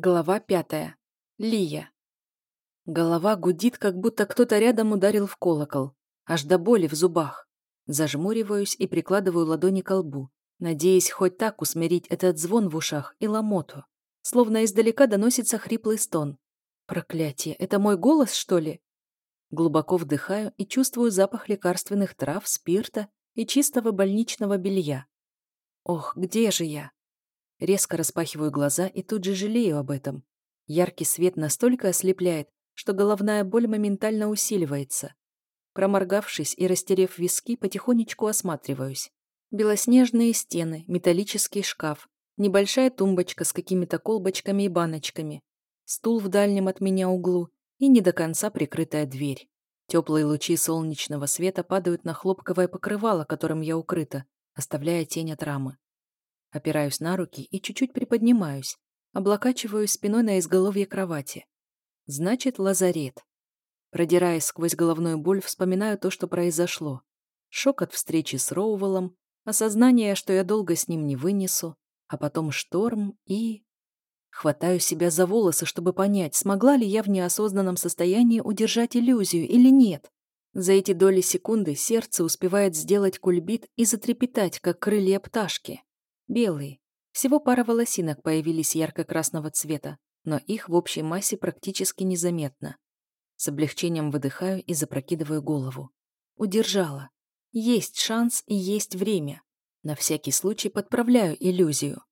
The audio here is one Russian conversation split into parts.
Глава пятая. Лия. Голова гудит, как будто кто-то рядом ударил в колокол. Аж до боли в зубах. Зажмуриваюсь и прикладываю ладони к лбу, надеясь хоть так усмирить этот звон в ушах и ломоту. Словно издалека доносится хриплый стон. Проклятие, это мой голос, что ли? Глубоко вдыхаю и чувствую запах лекарственных трав, спирта и чистого больничного белья. Ох, где же я? Резко распахиваю глаза и тут же жалею об этом. Яркий свет настолько ослепляет, что головная боль моментально усиливается. Проморгавшись и растерев виски, потихонечку осматриваюсь. Белоснежные стены, металлический шкаф, небольшая тумбочка с какими-то колбочками и баночками, стул в дальнем от меня углу и не до конца прикрытая дверь. Теплые лучи солнечного света падают на хлопковое покрывало, которым я укрыта, оставляя тень от рамы. Опираюсь на руки и чуть-чуть приподнимаюсь, облокачиваюсь спиной на изголовье кровати. Значит, лазарет. Продираясь сквозь головную боль, вспоминаю то, что произошло. Шок от встречи с Роувелом, осознание, что я долго с ним не вынесу, а потом шторм и... Хватаю себя за волосы, чтобы понять, смогла ли я в неосознанном состоянии удержать иллюзию или нет. За эти доли секунды сердце успевает сделать кульбит и затрепетать, как крылья пташки. Белые. Всего пара волосинок появились ярко-красного цвета, но их в общей массе практически незаметно. С облегчением выдыхаю и запрокидываю голову. Удержала. Есть шанс и есть время. На всякий случай подправляю иллюзию.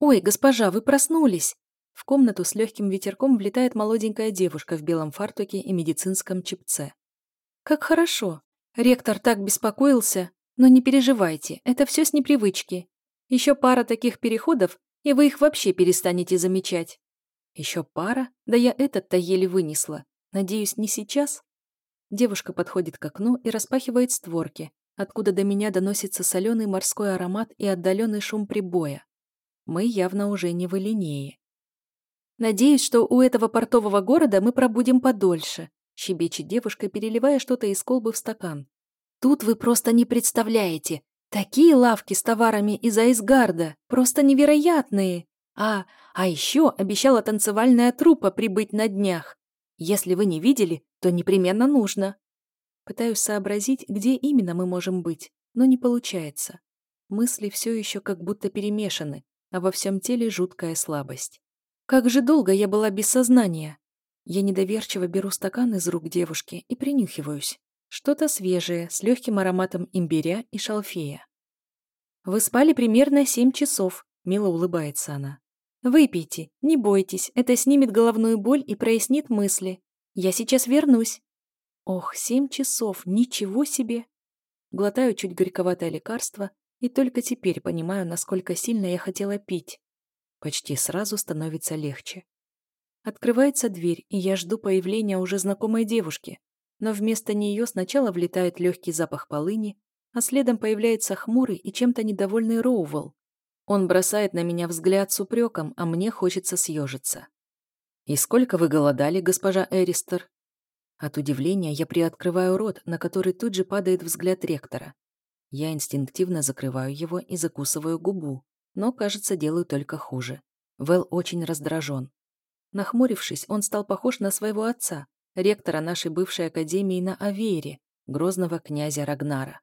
«Ой, госпожа, вы проснулись!» В комнату с легким ветерком влетает молоденькая девушка в белом фартуке и медицинском чипце. «Как хорошо! Ректор так беспокоился, но не переживайте, это все с непривычки. Еще пара таких переходов, и вы их вообще перестанете замечать. Еще пара? Да я этот-то еле вынесла. Надеюсь, не сейчас? Девушка подходит к окну и распахивает створки, откуда до меня доносится соленый морской аромат и отдаленный шум прибоя. Мы явно уже не в Элинее. «Надеюсь, что у этого портового города мы пробудем подольше», щебечет девушка, переливая что-то из колбы в стакан. «Тут вы просто не представляете. Такие лавки с товарами из Айсгарда, просто невероятные. А, а еще обещала танцевальная труппа прибыть на днях. Если вы не видели, то непременно нужно. Пытаюсь сообразить, где именно мы можем быть, но не получается. Мысли все еще как будто перемешаны, а во всем теле жуткая слабость. Как же долго я была без сознания. Я недоверчиво беру стакан из рук девушки и принюхиваюсь. Что-то свежее, с легким ароматом имбиря и шалфея. «Вы спали примерно семь часов», — мило улыбается она. «Выпейте, не бойтесь, это снимет головную боль и прояснит мысли. Я сейчас вернусь». Ох, семь часов, ничего себе! Глотаю чуть горьковатое лекарство и только теперь понимаю, насколько сильно я хотела пить. Почти сразу становится легче. Открывается дверь, и я жду появления уже знакомой девушки, но вместо нее сначала влетает легкий запах полыни, а следом появляется хмурый и чем-то недовольный Роувелл. Он бросает на меня взгляд с упреком, а мне хочется съежиться. «И сколько вы голодали, госпожа Эристер?» От удивления я приоткрываю рот, на который тут же падает взгляд ректора. Я инстинктивно закрываю его и закусываю губу, но, кажется, делаю только хуже. Вэл очень раздражен. Нахмурившись, он стал похож на своего отца, ректора нашей бывшей академии на Авейре, грозного князя Рагнара.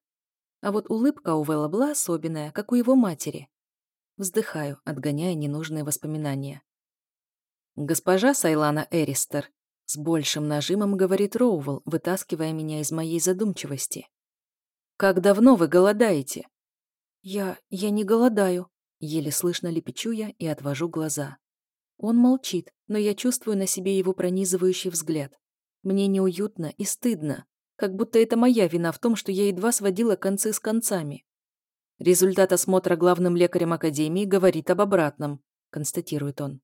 А вот улыбка у Вэлла была особенная, как у его матери. Вздыхаю, отгоняя ненужные воспоминания. «Госпожа Сайлана Эристер», — с большим нажимом говорит Роувелл, вытаскивая меня из моей задумчивости. «Как давно вы голодаете?» «Я... я не голодаю», — еле слышно лепечу я и отвожу глаза. Он молчит, но я чувствую на себе его пронизывающий взгляд. Мне неуютно и стыдно, как будто это моя вина в том, что я едва сводила концы с концами. Результат осмотра главным лекарем Академии говорит об обратном, констатирует он.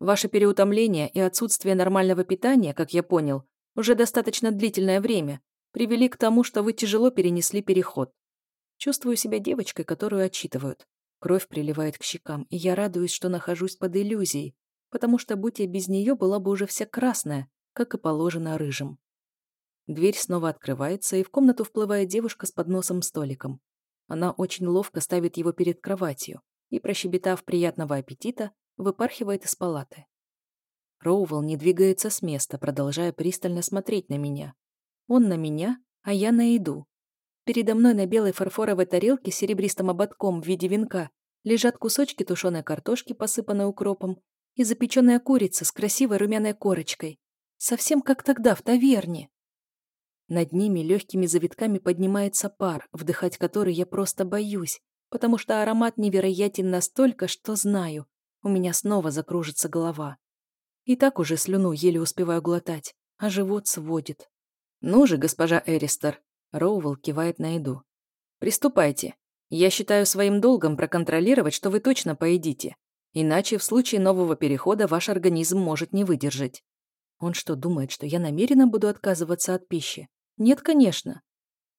Ваше переутомление и отсутствие нормального питания, как я понял, уже достаточно длительное время, привели к тому, что вы тяжело перенесли переход. Чувствую себя девочкой, которую отчитывают. Кровь приливает к щекам, и я радуюсь, что нахожусь под иллюзией, потому что, будь я без нее, была бы уже вся красная, как и положено рыжим. Дверь снова открывается, и в комнату вплывает девушка с подносом-столиком. Она очень ловко ставит его перед кроватью и, прощебетав приятного аппетита, выпархивает из палаты. Роувелл не двигается с места, продолжая пристально смотреть на меня. Он на меня, а я на еду. Передо мной на белой фарфоровой тарелке с серебристым ободком в виде венка лежат кусочки тушеной картошки, посыпанной укропом, и запеченная курица с красивой румяной корочкой. Совсем как тогда, в таверне. Над ними легкими завитками поднимается пар, вдыхать который я просто боюсь, потому что аромат невероятен настолько, что знаю, у меня снова закружится голова. И так уже слюну еле успеваю глотать, а живот сводит. «Ну же, госпожа Эристер», — Роувелл кивает на еду. «Приступайте. Я считаю своим долгом проконтролировать, что вы точно поедите. Иначе в случае нового перехода ваш организм может не выдержать». Он что, думает, что я намеренно буду отказываться от пищи? Нет, конечно.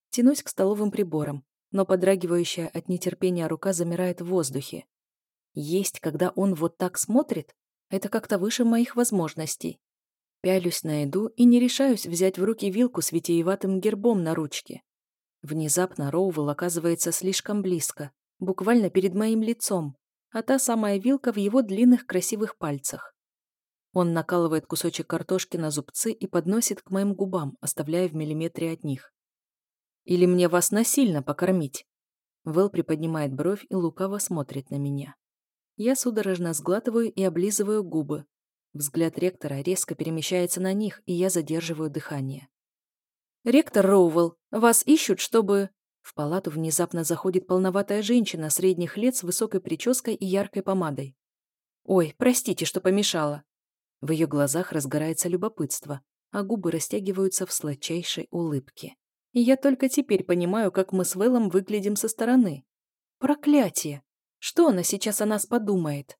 Тянусь к столовым приборам, но подрагивающая от нетерпения рука замирает в воздухе. Есть, когда он вот так смотрит, это как-то выше моих возможностей. Пялюсь на еду и не решаюсь взять в руки вилку с витиеватым гербом на ручке. Внезапно Роувелл оказывается слишком близко, буквально перед моим лицом, а та самая вилка в его длинных красивых пальцах. Он накалывает кусочек картошки на зубцы и подносит к моим губам, оставляя в миллиметре от них. «Или мне вас насильно покормить?» Вэл приподнимает бровь и лукаво смотрит на меня. Я судорожно сглатываю и облизываю губы. Взгляд ректора резко перемещается на них, и я задерживаю дыхание. «Ректор Роувелл, вас ищут, чтобы...» В палату внезапно заходит полноватая женщина средних лет с высокой прической и яркой помадой. «Ой, простите, что помешала». В ее глазах разгорается любопытство, а губы растягиваются в сладчайшей улыбке. И я только теперь понимаю, как мы с Вэллом выглядим со стороны. Проклятие! Что она сейчас о нас подумает?